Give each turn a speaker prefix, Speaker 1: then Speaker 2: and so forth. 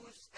Speaker 1: يُسْأَلُونَ